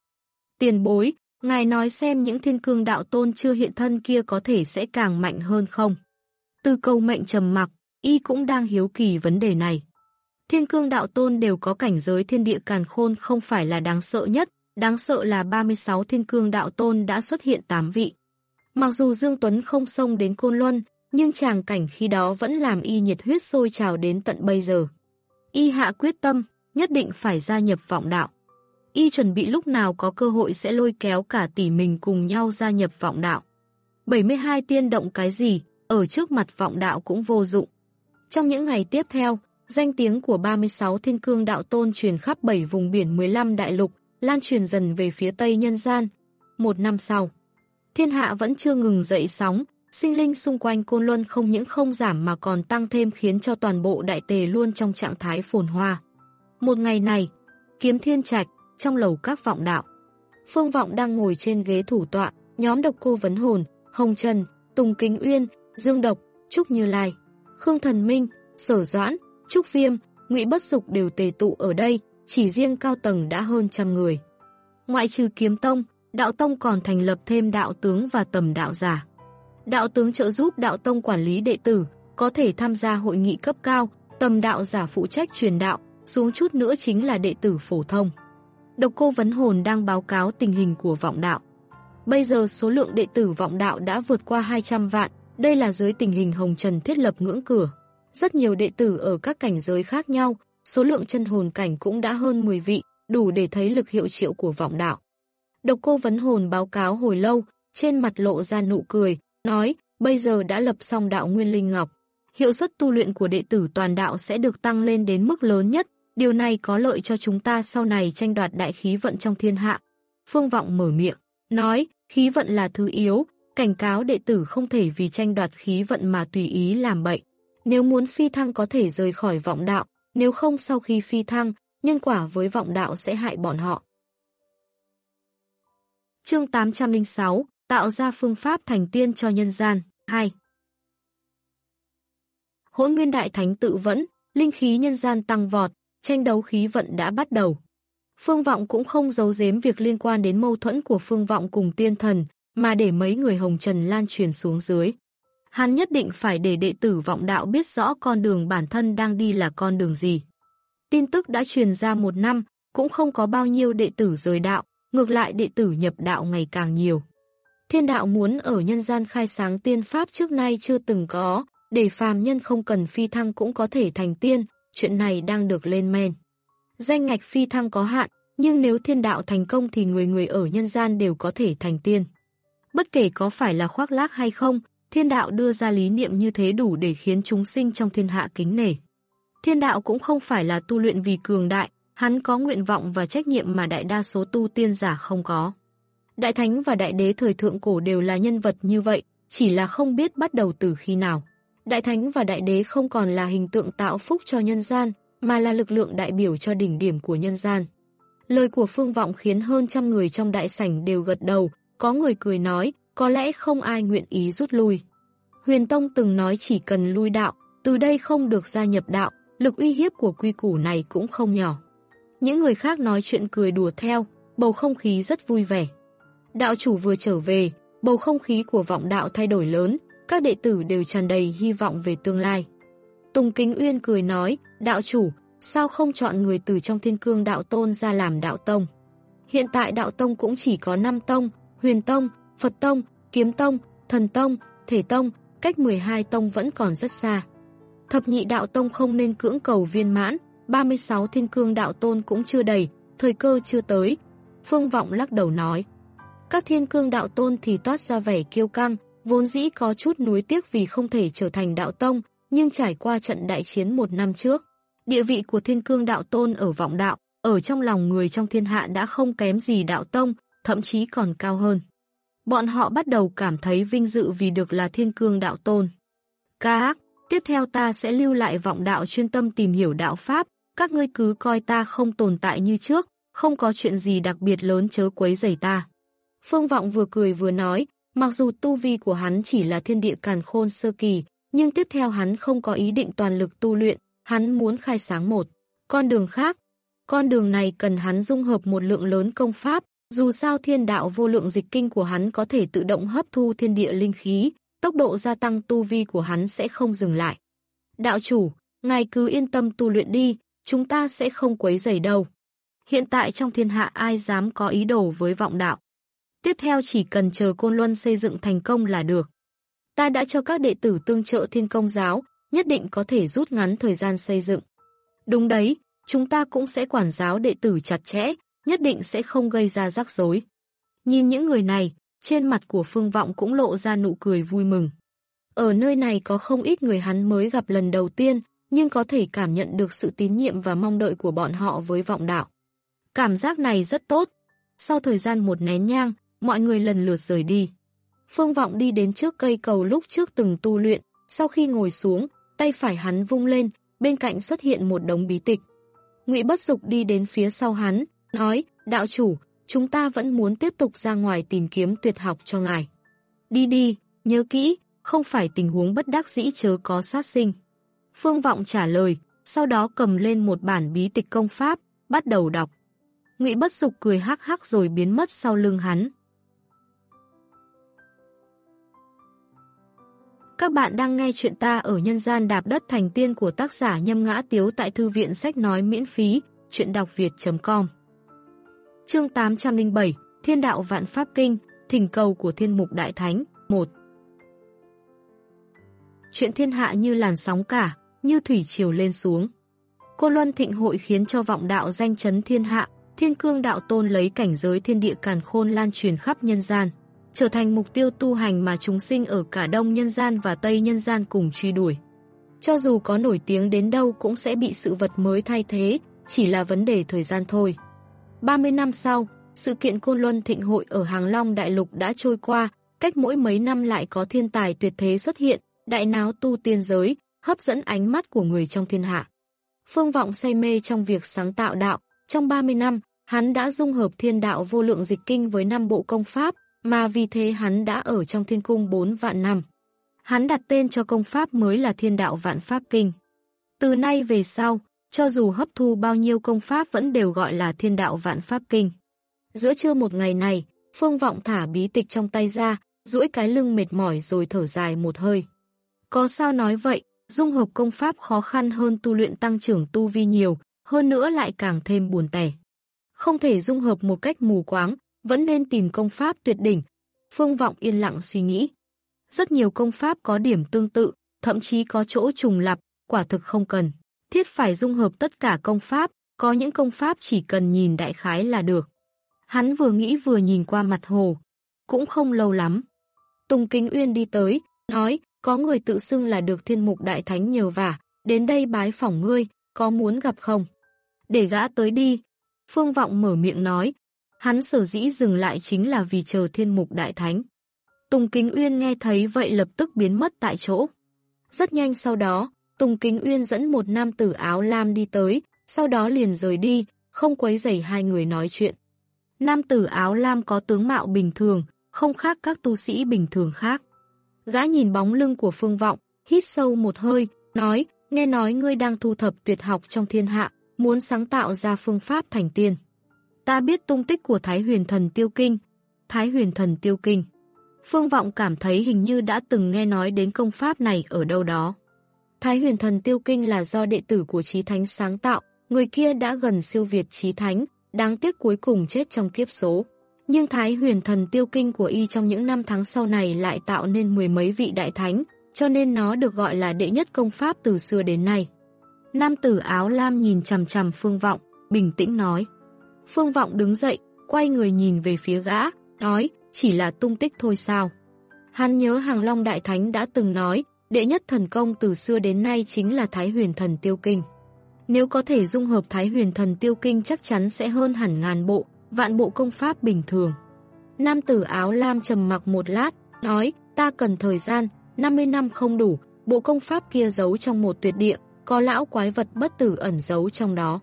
Tiền bối, ngài nói xem những thiên cương đạo tôn chưa hiện thân kia có thể sẽ càng mạnh hơn không? Từ cầu mệnh trầm mặc, y cũng đang hiếu kỳ vấn đề này. Thiên cương đạo tôn đều có cảnh giới thiên địa càn khôn không phải là đáng sợ nhất, đáng sợ là 36 thiên cương đạo tôn đã xuất hiện 8 vị. Mặc dù Dương Tuấn không xông đến Côn Luân, nhưng tràng cảnh khi đó vẫn làm y nhiệt huyết sôi trào đến tận bây giờ. Y hạ quyết tâm, nhất định phải gia nhập vọng đạo. Y chuẩn bị lúc nào có cơ hội sẽ lôi kéo cả tỷ mình cùng nhau gia nhập vọng đạo. 72 tiên động cái gì, ở trước mặt vọng đạo cũng vô dụng. Trong những ngày tiếp theo, Danh tiếng của 36 thiên cương đạo tôn truyền khắp 7 vùng biển 15 đại lục, lan truyền dần về phía tây nhân gian. Một năm sau, thiên hạ vẫn chưa ngừng dậy sóng, sinh linh xung quanh Côn Luân không những không giảm mà còn tăng thêm khiến cho toàn bộ đại tề luôn trong trạng thái phồn hoa. Một ngày này, kiếm thiên trạch, trong lầu các vọng đạo. Phương Vọng đang ngồi trên ghế thủ tọa, nhóm độc cô vấn hồn, Hồng Trần, Tùng Kính Uyên, Dương Độc, Trúc Như Lai, Khương Thần Minh, Sở Doãn, Trúc Viêm, Ngụy Bất Dục đều tề tụ ở đây, chỉ riêng cao tầng đã hơn trăm người. Ngoại trừ kiếm tông, đạo tông còn thành lập thêm đạo tướng và tầm đạo giả. Đạo tướng trợ giúp đạo tông quản lý đệ tử, có thể tham gia hội nghị cấp cao, tầm đạo giả phụ trách truyền đạo, xuống chút nữa chính là đệ tử phổ thông. Độc cô Vấn Hồn đang báo cáo tình hình của vọng đạo. Bây giờ số lượng đệ tử vọng đạo đã vượt qua 200 vạn, đây là dưới tình hình Hồng Trần thiết lập ngưỡng cửa. Rất nhiều đệ tử ở các cảnh giới khác nhau, số lượng chân hồn cảnh cũng đã hơn 10 vị, đủ để thấy lực hiệu triệu của vọng đạo. Độc cô vấn hồn báo cáo hồi lâu, trên mặt lộ ra nụ cười, nói, bây giờ đã lập xong đạo Nguyên Linh Ngọc. Hiệu suất tu luyện của đệ tử toàn đạo sẽ được tăng lên đến mức lớn nhất, điều này có lợi cho chúng ta sau này tranh đoạt đại khí vận trong thiên hạ. Phương Vọng mở miệng, nói, khí vận là thứ yếu, cảnh cáo đệ tử không thể vì tranh đoạt khí vận mà tùy ý làm bậy. Nếu muốn phi thăng có thể rời khỏi vọng đạo, nếu không sau khi phi thăng, nhân quả với vọng đạo sẽ hại bọn họ. Chương 806 Tạo ra phương pháp thành tiên cho nhân gian 2 Hỗn Nguyên Đại Thánh tự vẫn, linh khí nhân gian tăng vọt, tranh đấu khí vận đã bắt đầu. Phương Vọng cũng không giấu giếm việc liên quan đến mâu thuẫn của Phương Vọng cùng tiên thần, mà để mấy người hồng trần lan truyền xuống dưới. Hắn nhất định phải để đệ tử vọng đạo biết rõ con đường bản thân đang đi là con đường gì. Tin tức đã truyền ra một năm, cũng không có bao nhiêu đệ tử rời đạo, ngược lại đệ tử nhập đạo ngày càng nhiều. Thiên đạo muốn ở nhân gian khai sáng tiên pháp trước nay chưa từng có, để phàm nhân không cần phi thăng cũng có thể thành tiên, chuyện này đang được lên men. Danh ngạch phi thăng có hạn, nhưng nếu thiên đạo thành công thì người người ở nhân gian đều có thể thành tiên. Bất kể có phải là khoác lác hay không, thiên đạo đưa ra lý niệm như thế đủ để khiến chúng sinh trong thiên hạ kính nể. Thiên đạo cũng không phải là tu luyện vì cường đại, hắn có nguyện vọng và trách nhiệm mà đại đa số tu tiên giả không có. Đại thánh và đại đế thời thượng cổ đều là nhân vật như vậy, chỉ là không biết bắt đầu từ khi nào. Đại thánh và đại đế không còn là hình tượng tạo phúc cho nhân gian, mà là lực lượng đại biểu cho đỉnh điểm của nhân gian. Lời của Phương Vọng khiến hơn trăm người trong đại sảnh đều gật đầu, có người cười nói, có lẽ không ai nguyện ý rút lui. Huyền Tông từng nói chỉ cần lui đạo, từ đây không được gia nhập đạo, lực uy hiếp của quy củ này cũng không nhỏ. Những người khác nói chuyện cười đùa theo, bầu không khí rất vui vẻ. Đạo chủ vừa trở về, bầu không khí của vọng đạo thay đổi lớn, các đệ tử đều tràn đầy hy vọng về tương lai. Tùng Kính Uyên cười nói, đạo chủ, sao không chọn người từ trong thiên cương đạo tôn ra làm đạo tông? Hiện tại đạo tông cũng chỉ có 5 tông, huyền tông, Phật tông, kiếm tông, thần tông, thể tông, cách 12 tông vẫn còn rất xa. Thập nhị đạo tông không nên cưỡng cầu viên mãn, 36 thiên cương đạo tôn cũng chưa đầy, thời cơ chưa tới. Phương Vọng lắc đầu nói. Các thiên cương đạo tôn thì toát ra vẻ kiêu căng, vốn dĩ có chút nuối tiếc vì không thể trở thành đạo tông, nhưng trải qua trận đại chiến một năm trước, địa vị của thiên cương đạo tôn ở vọng đạo, ở trong lòng người trong thiên hạ đã không kém gì đạo tông, thậm chí còn cao hơn. Bọn họ bắt đầu cảm thấy vinh dự vì được là thiên cương đạo tôn. Ca ác, tiếp theo ta sẽ lưu lại vọng đạo chuyên tâm tìm hiểu đạo Pháp, các ngươi cứ coi ta không tồn tại như trước, không có chuyện gì đặc biệt lớn chớ quấy rầy ta. Phương Vọng vừa cười vừa nói, mặc dù tu vi của hắn chỉ là thiên địa càn khôn sơ kỳ, nhưng tiếp theo hắn không có ý định toàn lực tu luyện, hắn muốn khai sáng một con đường khác. Con đường này cần hắn dung hợp một lượng lớn công pháp, dù sao thiên đạo vô lượng dịch kinh của hắn có thể tự động hấp thu thiên địa linh khí, tốc độ gia tăng tu vi của hắn sẽ không dừng lại. Đạo chủ, ngài cứ yên tâm tu luyện đi, chúng ta sẽ không quấy rầy đâu. Hiện tại trong thiên hạ ai dám có ý đồ với vọng đạo. Tiếp theo chỉ cần chờ Côn Luân xây dựng thành công là được. Ta đã cho các đệ tử tương trợ thiên công giáo, nhất định có thể rút ngắn thời gian xây dựng. Đúng đấy, chúng ta cũng sẽ quản giáo đệ tử chặt chẽ, nhất định sẽ không gây ra rắc rối. Nhìn những người này, trên mặt của Phương Vọng cũng lộ ra nụ cười vui mừng. Ở nơi này có không ít người hắn mới gặp lần đầu tiên, nhưng có thể cảm nhận được sự tín nhiệm và mong đợi của bọn họ với vọng đạo. Cảm giác này rất tốt. Sau thời gian một nén nhang, mọi người lần lượt rời đi. Phương Vọng đi đến trước cây cầu lúc trước từng tu luyện, sau khi ngồi xuống, tay phải hắn vung lên, bên cạnh xuất hiện một đống bí tịch. Ngụy Bất Dục đi đến phía sau hắn, nói, đạo chủ, chúng ta vẫn muốn tiếp tục ra ngoài tìm kiếm tuyệt học cho ngài. Đi đi, nhớ kỹ, không phải tình huống bất đắc dĩ chớ có sát sinh. Phương Vọng trả lời, sau đó cầm lên một bản bí tịch công pháp, bắt đầu đọc. Ngụy Bất Dục cười hắc hắc rồi biến mất sau lưng hắn. Các bạn đang nghe chuyện ta ở nhân gian đạp đất thành tiên của tác giả Nhâm Ngã Tiếu tại Thư viện Sách Nói miễn phí, chuyện đọc việt.com Chương 807, Thiên Đạo Vạn Pháp Kinh, Thỉnh Cầu của Thiên Mục Đại Thánh, 1 Chuyện thiên hạ như làn sóng cả, như thủy chiều lên xuống. Cô Luân thịnh hội khiến cho vọng đạo danh chấn thiên hạ, thiên cương đạo tôn lấy cảnh giới thiên địa càn khôn lan truyền khắp nhân gian, trở thành mục tiêu tu hành mà chúng sinh ở cả đông nhân gian và tây nhân gian cùng truy đuổi. Cho dù có nổi tiếng đến đâu cũng sẽ bị sự vật mới thay thế, chỉ là vấn đề thời gian thôi. 30 năm sau, sự kiện Côn Luân Thịnh Hội ở Hàng Long Đại Lục đã trôi qua, cách mỗi mấy năm lại có thiên tài tuyệt thế xuất hiện, đại náo tu tiên giới, hấp dẫn ánh mắt của người trong thiên hạ. Phương Vọng say mê trong việc sáng tạo đạo, trong 30 năm, hắn đã dung hợp thiên đạo vô lượng dịch kinh với năm bộ công pháp, mà vì thế hắn đã ở trong thiên cung 4 vạn năm. Hắn đặt tên cho công pháp mới là thiên đạo vạn pháp kinh. Từ nay về sau, cho dù hấp thu bao nhiêu công pháp vẫn đều gọi là thiên đạo vạn pháp kinh. Giữa trưa một ngày này, Phương Vọng thả bí tịch trong tay ra, duỗi cái lưng mệt mỏi rồi thở dài một hơi. Có sao nói vậy, dung hợp công pháp khó khăn hơn tu luyện tăng trưởng tu vi nhiều, hơn nữa lại càng thêm buồn tẻ. Không thể dung hợp một cách mù quáng, vẫn nên tìm công pháp tuyệt đỉnh. Phương Vọng yên lặng suy nghĩ. Rất nhiều công pháp có điểm tương tự, thậm chí có chỗ trùng lặp, quả thực không cần. Thiết phải dung hợp tất cả công pháp, có những công pháp chỉ cần nhìn đại khái là được. Hắn vừa nghĩ vừa nhìn qua mặt hồ. Cũng không lâu lắm. Tùng Kính Uyên đi tới, nói, có người tự xưng là được thiên mục đại thánh nhờ vả, đến đây bái phỏng ngươi, có muốn gặp không? Để gã tới đi. Phương Vọng mở miệng nói, hắn sở dĩ dừng lại chính là vì chờ thiên mục đại thánh. Tùng Kính Uyên nghe thấy vậy lập tức biến mất tại chỗ. Rất nhanh sau đó, Tùng Kính Uyên dẫn một nam tử áo lam đi tới, sau đó liền rời đi, không quấy rầy hai người nói chuyện. Nam tử áo lam có tướng mạo bình thường, không khác các tu sĩ bình thường khác. Gã nhìn bóng lưng của Phương Vọng, hít sâu một hơi, nói, nghe nói ngươi đang thu thập tuyệt học trong thiên hạ, muốn sáng tạo ra phương pháp thành tiên. Ta biết tung tích của Thái huyền thần tiêu kinh. Thái huyền thần tiêu kinh. Phương Vọng cảm thấy hình như đã từng nghe nói đến công pháp này ở đâu đó. Thái huyền thần tiêu kinh là do đệ tử của Trí Thánh sáng tạo, người kia đã gần siêu việt Trí Thánh, đáng tiếc cuối cùng chết trong kiếp số. Nhưng Thái huyền thần tiêu kinh của y trong những năm tháng sau này lại tạo nên mười mấy vị đại thánh, cho nên nó được gọi là đệ nhất công pháp từ xưa đến nay. Nam tử áo lam nhìn chằm chằm Phương Vọng, bình tĩnh nói. Phương Vọng đứng dậy, quay người nhìn về phía gã, nói, chỉ là tung tích thôi sao. Hắn nhớ Hàng Long Đại Thánh đã từng nói, đệ nhất thần công từ xưa đến nay chính là Thái huyền thần tiêu kinh. Nếu có thể dung hợp Thái huyền thần tiêu kinh chắc chắn sẽ hơn hẳn ngàn bộ, vạn bộ công pháp bình thường. Nam tử áo lam trầm mặc một lát, nói, ta cần thời gian, 50 năm không đủ, bộ công pháp kia giấu trong một tuyệt địa, có lão quái vật bất tử ẩn giấu trong đó.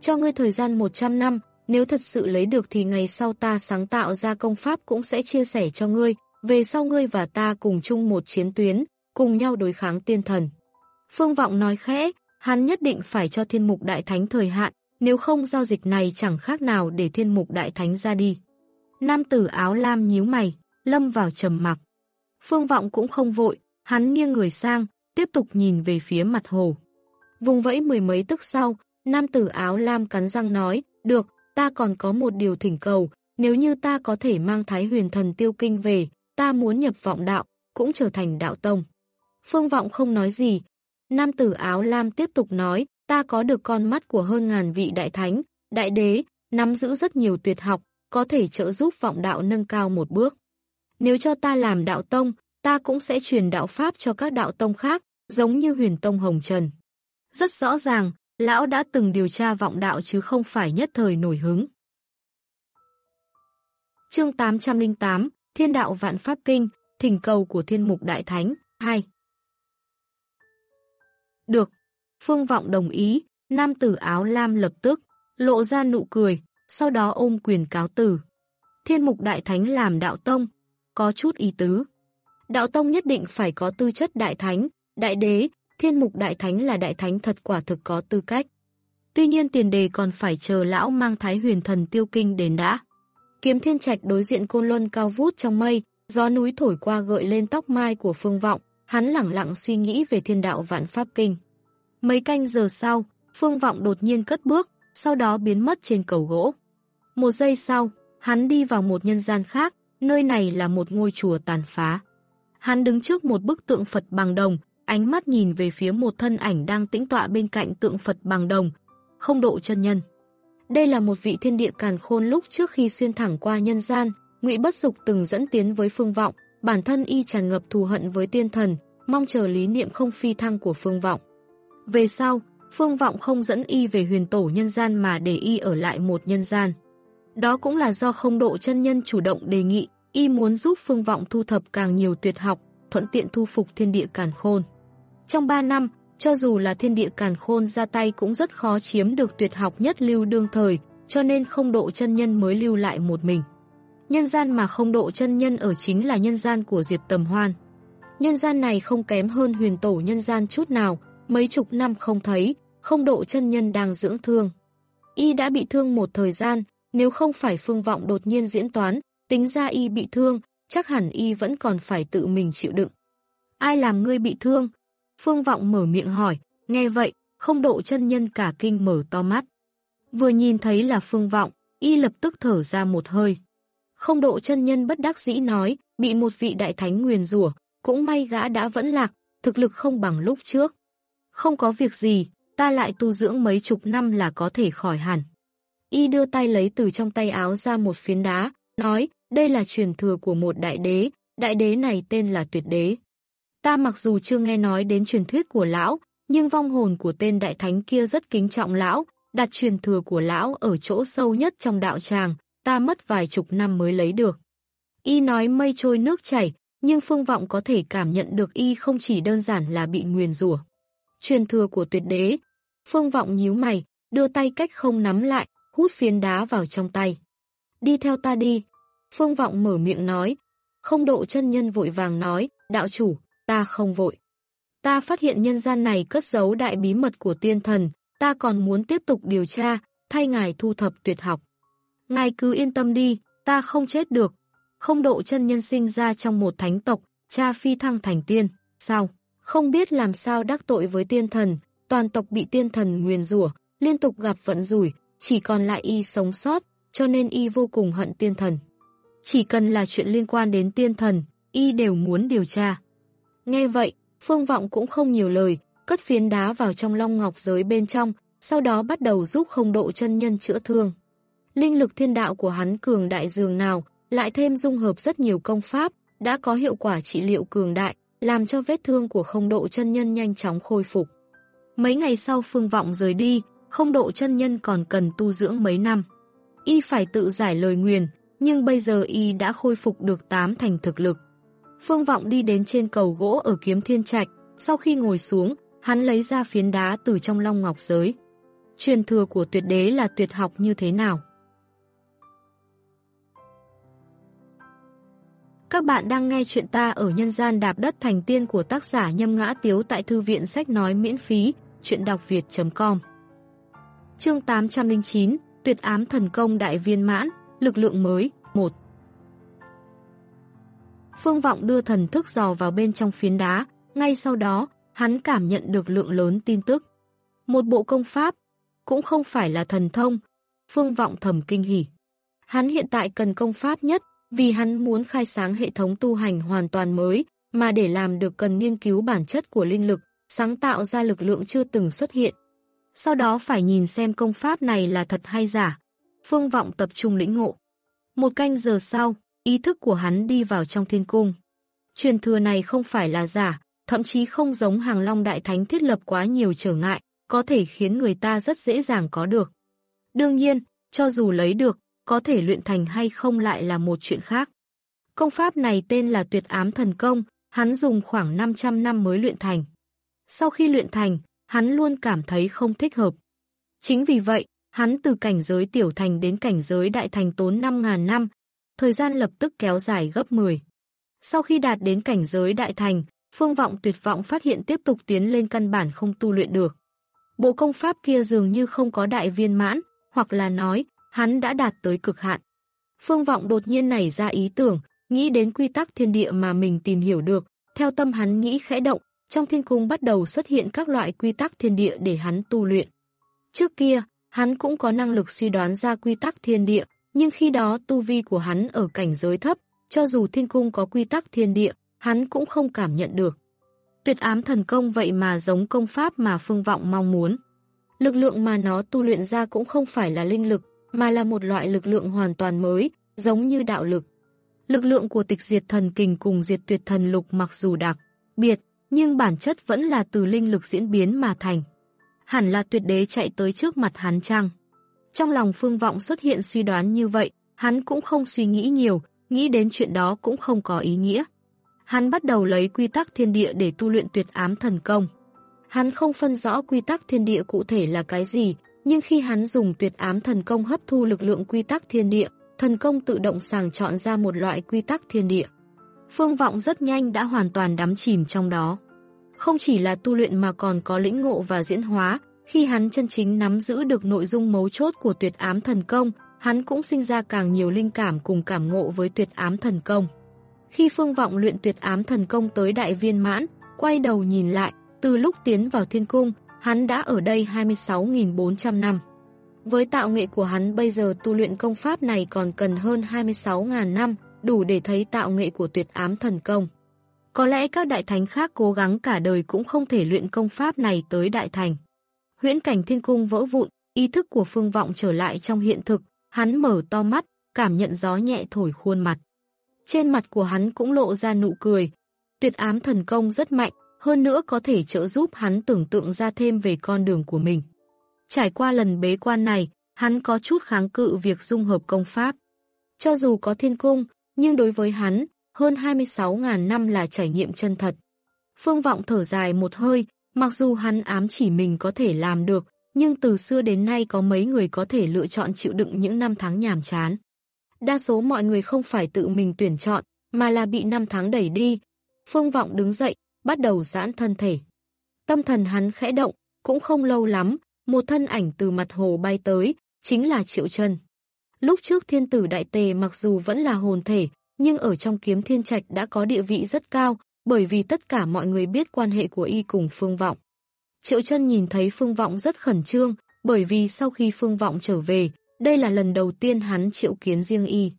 Cho ngươi thời gian 100 năm, nếu thật sự lấy được thì ngày sau ta sáng tạo ra công pháp cũng sẽ chia sẻ cho ngươi, về sau ngươi và ta cùng chung một chiến tuyến, cùng nhau đối kháng tiên thần. Phương Vọng nói khẽ, hắn nhất định phải cho thiên mục đại thánh thời hạn, nếu không giao dịch này chẳng khác nào để thiên mục đại thánh ra đi. Nam tử áo lam nhíu mày, lâm vào trầm mặc. Phương Vọng cũng không vội, hắn nghiêng người sang, tiếp tục nhìn về phía mặt hồ. Vùng vẫy mười mấy tức sau, nam tử áo lam cắn răng nói, được, ta còn có một điều thỉnh cầu, nếu như ta có thể mang Thái huyền thần tiêu kinh về, ta muốn nhập vọng đạo, cũng trở thành đạo tông. Phương Vọng không nói gì. Nam tử áo lam tiếp tục nói, ta có được con mắt của hơn ngàn vị đại thánh, đại đế, nắm giữ rất nhiều tuyệt học, có thể trợ giúp vọng đạo nâng cao một bước. Nếu cho ta làm đạo tông, ta cũng sẽ truyền đạo pháp cho các đạo tông khác, giống như huyền tông Hồng Trần. Rất rõ ràng, lão đã từng điều tra vọng đạo chứ không phải nhất thời nổi hứng. Chương 808, Thiên đạo vạn pháp kinh, thỉnh cầu của Thiên mục đại thánh 2. Được, Phương Vọng đồng ý, nam tử áo lam lập tức lộ ra nụ cười, sau đó ôm quyền cáo tử Thiên mục đại thánh làm đạo tông, có chút ý tứ. Đạo tông nhất định phải có tư chất đại thánh, đại đế, thiên mục đại thánh là đại thánh thật quả thực có tư cách. Tuy nhiên tiền đề còn phải chờ lão mang thái huyền thần tiêu kinh đến đã. Kiếm thiên trạch đối diện côn luân cao vút trong mây, gió núi thổi qua gợi lên tóc mai của phương vọng, hắn lẳng lặng suy nghĩ về thiên đạo vạn pháp kinh. Mấy canh giờ sau, phương vọng đột nhiên cất bước, sau đó biến mất trên cầu gỗ. Một giây sau, hắn đi vào một nhân gian khác, nơi này là một ngôi chùa tàn phá. Hắn đứng trước một bức tượng Phật bằng đồng, ánh mắt nhìn về phía một thân ảnh đang tĩnh tọa bên cạnh tượng Phật bằng đồng, không độ chân nhân. Đây là một vị thiên địa càn khôn lúc trước khi xuyên thẳng qua nhân gian, Ngụy Bất Dục từng dẫn tiến với Phương Vọng, bản thân y tràn ngập thù hận với tiên thần, mong chờ lý niệm không phi thăng của Phương Vọng. Về sau, Phương Vọng không dẫn y về huyền tổ nhân gian mà để y ở lại một nhân gian. Đó cũng là do không độ chân nhân chủ động đề nghị, y muốn giúp Phương Vọng thu thập càng nhiều tuyệt học, thuận tiện thu phục thiên địa càn khôn. Trong 3 năm, cho dù là thiên địa càn khôn ra tay cũng rất khó chiếm được tuyệt học nhất lưu đương thời, cho nên không độ chân nhân mới lưu lại một mình. Nhân gian mà không độ chân nhân ở chính là nhân gian của Diệp Tầm Hoan. Nhân gian này không kém hơn huyền tổ nhân gian chút nào, mấy chục năm không thấy, không độ chân nhân đang dưỡng thương. Y đã bị thương một thời gian, nếu không phải phương vọng đột nhiên diễn toán, tính ra Y bị thương, chắc hẳn Y vẫn còn phải tự mình chịu đựng. Ai làm ngươi bị thương? Phương vọng mở miệng hỏi, nghe vậy, không độ chân nhân cả kinh mở to mắt. Vừa nhìn thấy là phương vọng, Y lập tức thở ra một hơi. Không độ chân nhân bất đắc dĩ nói, bị một vị đại thánh nguyền rủa cũng may gã đã vẫn lạc, thực lực không bằng lúc trước. Không có việc gì, ta lại tu dưỡng mấy chục năm là có thể khỏi hẳn. Y đưa tay lấy từ trong tay áo ra một phiến đá, nói, đây là truyền thừa của một đại đế, đại đế này tên là tuyệt đế. Ta mặc dù chưa nghe nói đến truyền thuyết của lão, nhưng vong hồn của tên đại thánh kia rất kính trọng lão, đặt truyền thừa của lão ở chỗ sâu nhất trong đạo tràng, ta mất vài chục năm mới lấy được. Y nói mây trôi nước chảy, nhưng Phương Vọng có thể cảm nhận được Y không chỉ đơn giản là bị nguyền rủa. Truyền thừa của tuyệt đế. Phương Vọng nhíu mày, đưa tay cách không nắm lại, hút phiến đá vào trong tay. Đi theo ta đi. Phương Vọng mở miệng nói. Không độ chân nhân vội vàng nói, đạo chủ, ta không vội. Ta phát hiện nhân gian này cất giấu đại bí mật của tiên thần, ta còn muốn tiếp tục điều tra, thay ngài thu thập tuyệt học. Ngài cứ yên tâm đi, ta không chết được. Không độ chân nhân sinh ra trong một thánh tộc, cha phi thăng thành tiên. Sao? Không biết làm sao đắc tội với tiên thần, toàn tộc bị tiên thần nguyền rủa, liên tục gặp vận rủi, chỉ còn lại y sống sót, cho nên y vô cùng hận tiên thần. Chỉ cần là chuyện liên quan đến tiên thần, y đều muốn điều tra. Nghe vậy, Phương Vọng cũng không nhiều lời, cất phiến đá vào trong long ngọc giới bên trong, sau đó bắt đầu giúp không độ chân nhân chữa thương. Linh lực thiên đạo của hắn cường đại dường nào, lại thêm dung hợp rất nhiều công pháp, đã có hiệu quả trị liệu cường đại, làm cho vết thương của không độ chân nhân nhanh chóng khôi phục. Mấy ngày sau phương vọng rời đi, không độ chân nhân còn cần tu dưỡng mấy năm. Y phải tự giải lời nguyền, nhưng bây giờ Y đã khôi phục được tám thành thực lực. Phương vọng đi đến trên cầu gỗ ở kiếm thiên trạch, sau khi ngồi xuống, hắn lấy ra phiến đá từ trong long ngọc giới. Truyền thừa của tuyệt đế là tuyệt học như thế nào? Các bạn đang nghe chuyện ta ở nhân gian đạp đất thành tiên của tác giả Nhâm Ngã Tiếu tại Thư viện Sách Nói miễn phí, chuyện đọc việt.com Chương 809, Tuyệt ám thần công đại viên mãn, lực lượng mới, 1 Phương Vọng đưa thần thức dò vào bên trong phiến đá, ngay sau đó, hắn cảm nhận được lượng lớn tin tức. Một bộ công pháp, cũng không phải là thần thông, Phương Vọng thầm kinh hỉ. Hắn hiện tại cần công pháp nhất, vì hắn muốn khai sáng hệ thống tu hành hoàn toàn mới, mà để làm được cần nghiên cứu bản chất của linh lực, sáng tạo ra lực lượng chưa từng xuất hiện. Sau đó phải nhìn xem công pháp này là thật hay giả. Phương Vọng tập trung lĩnh ngộ. Một canh giờ sau, ý thức của hắn đi vào trong thiên cung. Truyền thừa này không phải là giả, thậm chí không giống hàng long đại thánh thiết lập quá nhiều trở ngại, có thể khiến người ta rất dễ dàng có được. Đương nhiên, cho dù lấy được, có thể luyện thành hay không lại là một chuyện khác. Công pháp này tên là tuyệt ám thần công, hắn dùng khoảng 500 năm mới luyện thành. Sau khi luyện thành, hắn luôn cảm thấy không thích hợp. Chính vì vậy, hắn từ cảnh giới tiểu thành đến cảnh giới đại thành tốn 5.000 năm, thời gian lập tức kéo dài gấp 10. Sau khi đạt đến cảnh giới đại thành, Phương Vọng tuyệt vọng phát hiện tiếp tục tiến lên căn bản không tu luyện được. Bộ công pháp kia dường như không có đại viên mãn, hoặc là nói, hắn đã đạt tới cực hạn. Phương Vọng đột nhiên nảy ra ý tưởng, nghĩ đến quy tắc thiên địa mà mình tìm hiểu được, theo tâm hắn nghĩ khẽ động, trong thiên cung bắt đầu xuất hiện các loại quy tắc thiên địa để hắn tu luyện. Trước kia, hắn cũng có năng lực suy đoán ra quy tắc thiên địa, nhưng khi đó tu vi của hắn ở cảnh giới thấp, cho dù thiên cung có quy tắc thiên địa, hắn cũng không cảm nhận được. Tuyệt ám thần công vậy mà giống công pháp mà Phương Vọng mong muốn. Lực lượng mà nó tu luyện ra cũng không phải là linh lực, mà là một loại lực lượng hoàn toàn mới, giống như đạo lực. Lực lượng của tịch diệt thần kình cùng diệt tuyệt thần lục mặc dù đặc, biệt, nhưng bản chất vẫn là từ linh lực diễn biến mà thành. Hẳn là tuyệt đế chạy tới trước mặt hắn chăng? Trong lòng phương vọng xuất hiện suy đoán như vậy, hắn cũng không suy nghĩ nhiều, nghĩ đến chuyện đó cũng không có ý nghĩa. Hắn bắt đầu lấy quy tắc thiên địa để tu luyện tuyệt ám thần công. Hắn không phân rõ quy tắc thiên địa cụ thể là cái gì, nhưng khi hắn dùng tuyệt ám thần công hấp thu lực lượng quy tắc thiên địa, thần công tự động sàng chọn ra một loại quy tắc thiên địa. Phương Vọng rất nhanh đã hoàn toàn đắm chìm trong đó. Không chỉ là tu luyện mà còn có lĩnh ngộ và diễn hóa, khi hắn chân chính nắm giữ được nội dung mấu chốt của tuyệt ám thần công, hắn cũng sinh ra càng nhiều linh cảm cùng cảm ngộ với tuyệt ám thần công. Khi Phương Vọng luyện tuyệt ám thần công tới đại viên mãn, quay đầu nhìn lại, từ lúc tiến vào thiên cung, hắn đã ở đây 26.400 năm. Với tạo nghệ của hắn bây giờ tu luyện công pháp này còn cần hơn 26.000 năm, đủ để thấy tạo nghệ của tuyệt ám thần công. Có lẽ các đại thánh khác cố gắng cả đời cũng không thể luyện công pháp này tới đại thành. Huyễn cảnh thiên cung vỡ vụn, ý thức của phương vọng trở lại trong hiện thực, hắn mở to mắt, cảm nhận gió nhẹ thổi khuôn mặt. Trên mặt của hắn cũng lộ ra nụ cười. Tuyệt ám thần công rất mạnh, hơn nữa có thể trợ giúp hắn tưởng tượng ra thêm về con đường của mình. Trải qua lần bế quan này, hắn có chút kháng cự việc dung hợp công pháp. Cho dù có thiên cung, nhưng đối với hắn, hơn 26.000 năm là trải nghiệm chân thật. Phương Vọng thở dài một hơi, mặc dù hắn ám chỉ mình có thể làm được, nhưng từ xưa đến nay có mấy người có thể lựa chọn chịu đựng những năm tháng nhàm chán. Đa số mọi người không phải tự mình tuyển chọn, mà là bị năm tháng đẩy đi. Phương Vọng đứng dậy, bắt đầu giãn thân thể. Tâm thần hắn khẽ động, cũng không lâu lắm, một thân ảnh từ mặt hồ bay tới, chính là Triệu Trân. Lúc trước thiên tử đại tề mặc dù vẫn là hồn thể, nhưng ở trong kiếm thiên trạch đã có địa vị rất cao, bởi vì tất cả mọi người biết quan hệ của y cùng Phương Vọng. Triệu chân nhìn thấy Phương Vọng rất khẩn trương, bởi vì sau khi Phương Vọng trở về, đây là lần đầu tiên hắn triệu kiến riêng y.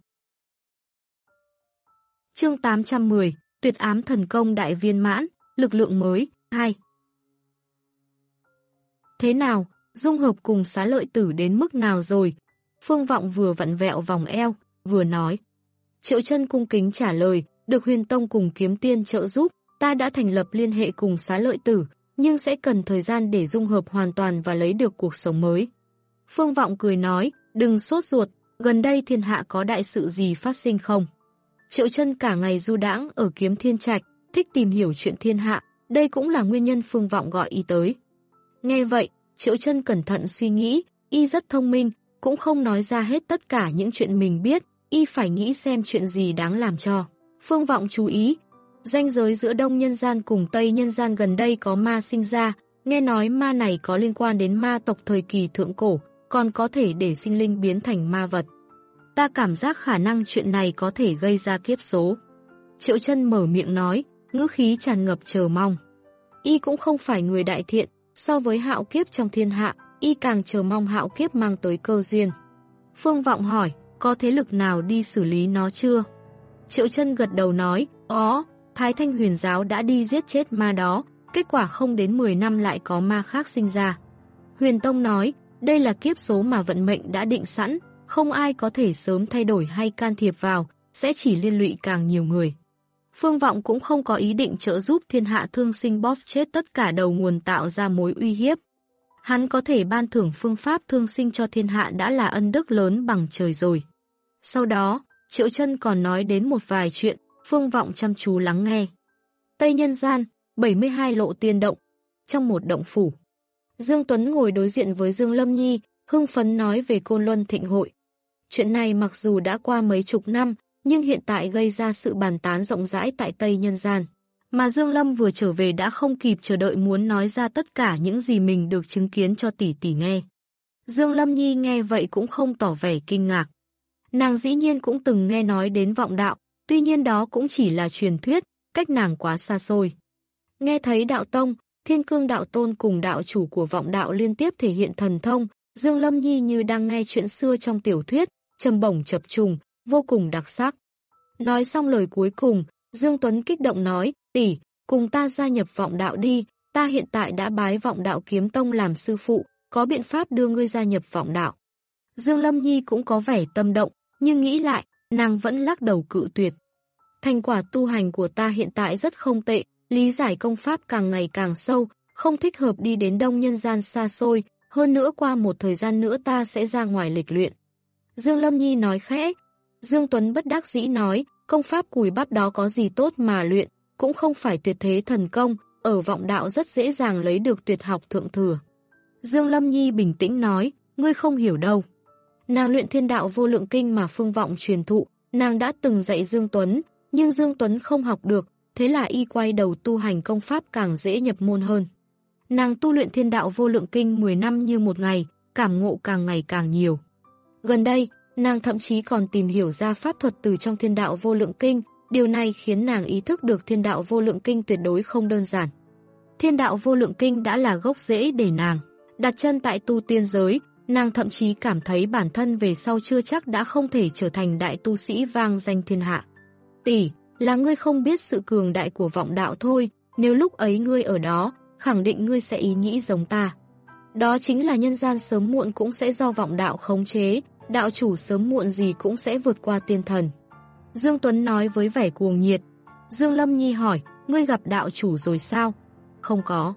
Chương 810, Tuyệt ám thần công đại viên mãn, lực lượng mới, 2 Thế nào, dung hợp cùng xá lợi tử đến mức nào rồi? Phương Vọng vừa vặn vẹo vòng eo, vừa nói. Triệu chân cung kính trả lời, được huyền tông cùng kiếm tiên trợ giúp, ta đã thành lập liên hệ cùng xá lợi tử, nhưng sẽ cần thời gian để dung hợp hoàn toàn và lấy được cuộc sống mới. Phương Vọng cười nói, đừng sốt ruột, gần đây thiên hạ có đại sự gì phát sinh không? Triệu chân cả ngày du đãng ở kiếm thiên trạch, thích tìm hiểu chuyện thiên hạ, đây cũng là nguyên nhân Phương Vọng gọi y tới. Nghe vậy, Triệu chân cẩn thận suy nghĩ, y rất thông minh, cũng không nói ra hết tất cả những chuyện mình biết, y phải nghĩ xem chuyện gì đáng làm cho. Phương Vọng chú ý, danh giới giữa Đông Nhân Gian cùng Tây Nhân Gian gần đây có ma sinh ra, nghe nói ma này có liên quan đến ma tộc thời kỳ thượng cổ, còn có thể để sinh linh biến thành ma vật. Ta cảm giác khả năng chuyện này có thể gây ra kiếp số. Triệu chân mở miệng nói, ngữ khí tràn ngập chờ mong. Y cũng không phải người đại thiện, so với hạo kiếp trong thiên hạ, y càng chờ mong hạo kiếp mang tới cơ duyên. Phương Vọng hỏi, có thế lực nào đi xử lý nó chưa? Triệu chân gật đầu nói, ó, Thái Thanh huyền giáo đã đi giết chết ma đó, kết quả không đến 10 năm lại có ma khác sinh ra. Huyền Tông nói, đây là kiếp số mà vận mệnh đã định sẵn, không ai có thể sớm thay đổi hay can thiệp vào, sẽ chỉ liên lụy càng nhiều người. Phương Vọng cũng không có ý định trợ giúp thiên hạ thương sinh bóp chết tất cả đầu nguồn tạo ra mối uy hiếp. Hắn có thể ban thưởng phương pháp thương sinh cho thiên hạ đã là ân đức lớn bằng trời rồi. Sau đó, Triệu chân còn nói đến một vài chuyện, Phương Vọng chăm chú lắng nghe. Tây Nhân Gian, 72 lộ tiên động, trong một động phủ. Dương Tuấn ngồi đối diện với Dương Lâm Nhi, hưng phấn nói về Côn Luân Thịnh Hội. Chuyện này mặc dù đã qua mấy chục năm, nhưng hiện tại gây ra sự bàn tán rộng rãi tại Tây Nhân gian. Mà Dương Lâm vừa trở về đã không kịp chờ đợi muốn nói ra tất cả những gì mình được chứng kiến cho tỷ tỷ nghe. Dương Lâm Nhi nghe vậy cũng không tỏ vẻ kinh ngạc. Nàng dĩ nhiên cũng từng nghe nói đến vọng đạo, tuy nhiên đó cũng chỉ là truyền thuyết, cách nàng quá xa xôi. Nghe thấy đạo tông, thiên cương đạo tôn cùng đạo chủ của vọng đạo liên tiếp thể hiện thần thông, Dương Lâm Nhi như đang nghe chuyện xưa trong tiểu thuyết, trầm bổng chập trùng, vô cùng đặc sắc. Nói xong lời cuối cùng, Dương Tuấn kích động nói, tỷ, cùng ta gia nhập vọng đạo đi, ta hiện tại đã bái vọng đạo kiếm tông làm sư phụ, có biện pháp đưa ngươi gia nhập vọng đạo. Dương Lâm Nhi cũng có vẻ tâm động, nhưng nghĩ lại, nàng vẫn lắc đầu cự tuyệt. Thành quả tu hành của ta hiện tại rất không tệ, lý giải công pháp càng ngày càng sâu, không thích hợp đi đến đông nhân gian xa xôi, hơn nữa qua một thời gian nữa ta sẽ ra ngoài lịch luyện. Dương Lâm Nhi nói khẽ, Dương Tuấn bất đắc dĩ nói, công pháp cùi bắp đó có gì tốt mà luyện, cũng không phải tuyệt thế thần công, ở vọng đạo rất dễ dàng lấy được tuyệt học thượng thừa. Dương Lâm Nhi bình tĩnh nói, ngươi không hiểu đâu. Nàng luyện thiên đạo vô lượng kinh mà phương vọng truyền thụ, nàng đã từng dạy Dương Tuấn, nhưng Dương Tuấn không học được, thế là y quay đầu tu hành công pháp càng dễ nhập môn hơn. Nàng tu luyện thiên đạo vô lượng kinh 10 năm như một ngày, cảm ngộ càng ngày càng nhiều. Gần đây, nàng thậm chí còn tìm hiểu ra pháp thuật từ trong thiên đạo vô lượng kinh, điều này khiến nàng ý thức được thiên đạo vô lượng kinh tuyệt đối không đơn giản. Thiên đạo vô lượng kinh đã là gốc rễ để nàng. Đặt chân tại tu tiên giới, nàng thậm chí cảm thấy bản thân về sau chưa chắc đã không thể trở thành đại tu sĩ vang danh thiên hạ. Tỷ, là ngươi không biết sự cường đại của vọng đạo thôi, nếu lúc ấy ngươi ở đó, khẳng định ngươi sẽ ý nghĩ giống ta. Đó chính là nhân gian sớm muộn cũng sẽ do vọng đạo khống chế, đạo chủ sớm muộn gì cũng sẽ vượt qua tiên thần. Dương Tuấn nói với vẻ cuồng nhiệt. Dương Lâm Nhi hỏi, ngươi gặp đạo chủ rồi sao? Không có.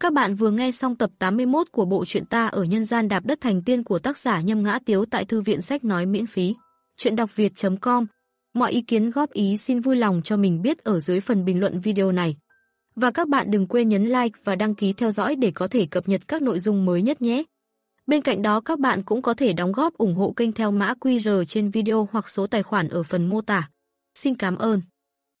Các bạn vừa nghe xong tập 81 của bộ truyện ta ở nhân gian đạp đất thành tiên của tác giả Nhâm Ngã Tiếu tại thư viện sách nói miễn phí. Chuyện đọc việt.com Mọi ý kiến góp ý xin vui lòng cho mình biết ở dưới phần bình luận video này. Và các bạn đừng quên nhấn like và đăng ký theo dõi để có thể cập nhật các nội dung mới nhất nhé. Bên cạnh đó, các bạn cũng có thể đóng góp ủng hộ kênh theo mã QR trên video hoặc số tài khoản ở phần mô tả. Xin cảm ơn.